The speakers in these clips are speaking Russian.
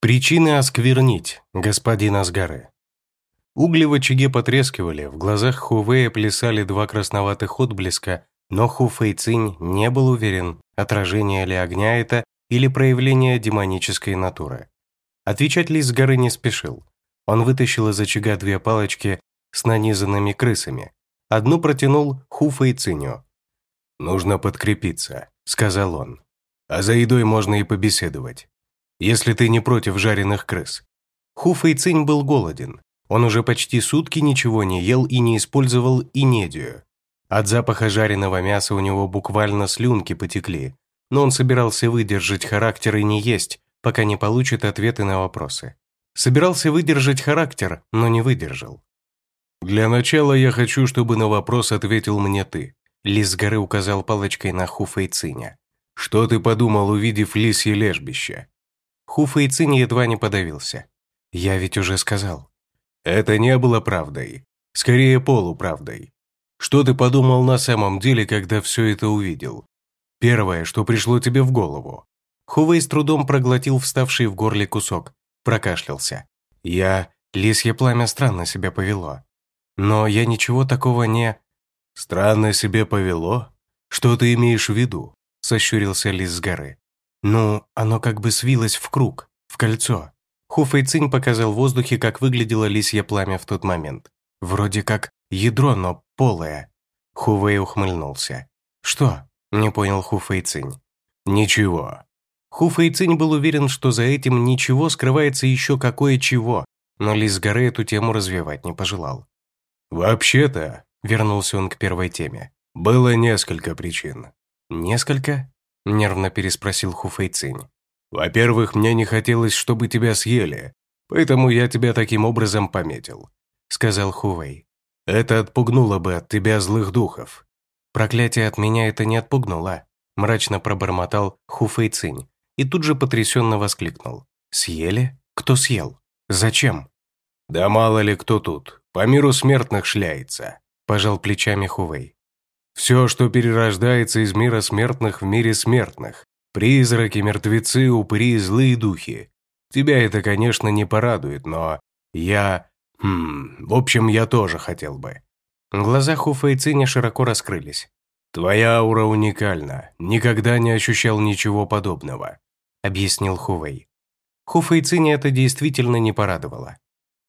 Причины осквернить, господин Асгары. Угли в очаге потрескивали, в глазах Хувея плясали два красноватых отблеска, но Ху Фэйцинь не был уверен, отражение ли огня это или проявление демонической натуры. Отвечать Ли с горы не спешил. Он вытащил из очага две палочки с нанизанными крысами. Одну протянул Ху Фэйциню. «Нужно подкрепиться», — сказал он. «А за едой можно и побеседовать если ты не против жареных крыс. Ху Фэйцинь был голоден. Он уже почти сутки ничего не ел и не использовал инедию. От запаха жареного мяса у него буквально слюнки потекли, но он собирался выдержать характер и не есть, пока не получит ответы на вопросы. Собирался выдержать характер, но не выдержал. «Для начала я хочу, чтобы на вопрос ответил мне ты», Лис с горы указал палочкой на Ху Фэйциня. «Что ты подумал, увидев лисье лежбище?» Цинь едва не подавился. «Я ведь уже сказал». «Это не было правдой. Скорее, полуправдой. Что ты подумал на самом деле, когда все это увидел? Первое, что пришло тебе в голову». Хувей с трудом проглотил вставший в горле кусок, прокашлялся. «Я... Лисье пламя странно себя повело. Но я ничего такого не...» «Странно себе повело? Что ты имеешь в виду?» – сощурился лис с горы. Ну, оно как бы свилось в круг, в кольцо. Ху Фэйцинь показал в воздухе, как выглядело лисье пламя в тот момент. Вроде как ядро, но полое. Ху Вэй ухмыльнулся. «Что?» – не понял Ху Фэйцинь. «Ничего». Ху Фэйцинь был уверен, что за этим ничего скрывается еще какое-чего, но Лис горы эту тему развивать не пожелал. «Вообще-то», – вернулся он к первой теме, – «было несколько причин». «Несколько?» – нервно переспросил Хуфейцинь. «Во-первых, мне не хотелось, чтобы тебя съели, поэтому я тебя таким образом пометил», – сказал Хувей. «Это отпугнуло бы от тебя злых духов». «Проклятие от меня это не отпугнуло», – мрачно пробормотал Хуфейцинь и тут же потрясенно воскликнул. «Съели? Кто съел? Зачем?» «Да мало ли кто тут, по миру смертных шляется», – пожал плечами Хувей. Все, что перерождается из мира смертных в мире смертных. Призраки, мертвецы, упыри, злые духи. Тебя это, конечно, не порадует, но я... Хм, в общем, я тоже хотел бы». Глаза Хуфа и Циня широко раскрылись. «Твоя аура уникальна. Никогда не ощущал ничего подобного», — объяснил Хувей. Хуфа и Циня это действительно не порадовало.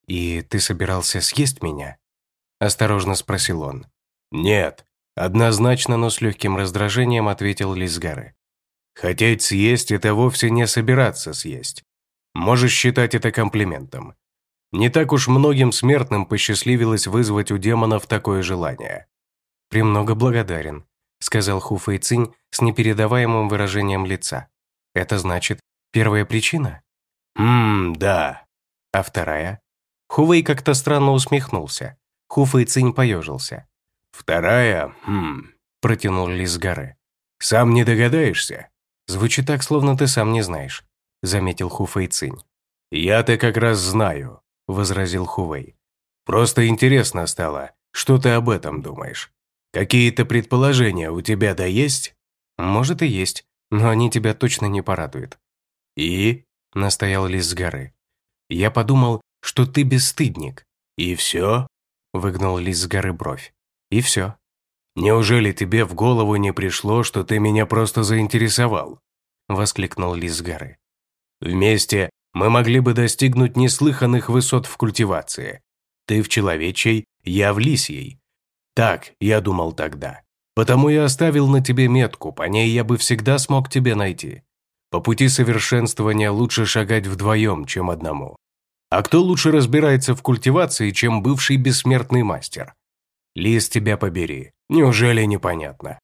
«И ты собирался съесть меня?» – осторожно спросил он. «Нет, Однозначно, но с легким раздражением ответил Лизгары. «Хотеть съесть – это вовсе не собираться съесть. Можешь считать это комплиментом. Не так уж многим смертным посчастливилось вызвать у демонов такое желание». «Премного благодарен», – сказал Ху Фэйцинь с непередаваемым выражением лица. «Это значит, первая причина?» «Ммм, да». «А вторая?» Хувей как-то странно усмехнулся. Ху Фэйцинь поежился. «Вторая, хм...» – протянул Лис горы. «Сам не догадаешься?» «Звучит так, словно ты сам не знаешь», – заметил Хуфэй Цинь. «Я-то как раз знаю», – возразил Хувей. «Просто интересно стало, что ты об этом думаешь? Какие-то предположения у тебя да есть?» «Может и есть, но они тебя точно не порадуют». «И?» – настоял Лис с горы. «Я подумал, что ты бесстыдник». «И все?» – выгнал Лис с горы бровь. И все. «Неужели тебе в голову не пришло, что ты меня просто заинтересовал?» – воскликнул горы. «Вместе мы могли бы достигнуть неслыханных высот в культивации. Ты в человечей, я в лисьей. Так, я думал тогда. Потому я оставил на тебе метку, по ней я бы всегда смог тебе найти. По пути совершенствования лучше шагать вдвоем, чем одному. А кто лучше разбирается в культивации, чем бывший бессмертный мастер? Лис, тебя побери. Неужели непонятно?